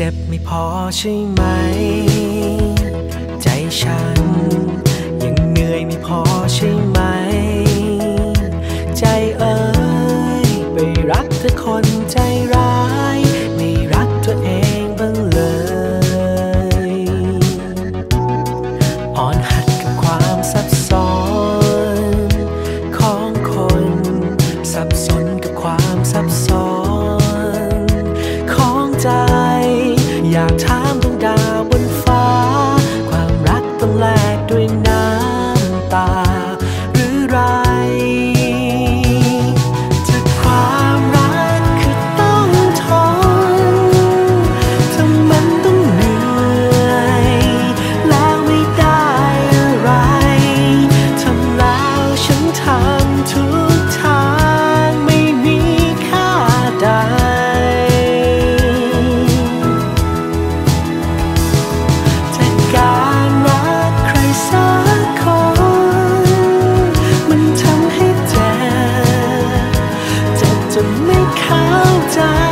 เจ็บไม่พอใช่ไหม ใจฉันยังเหนื่อยไม่พอ amor. 자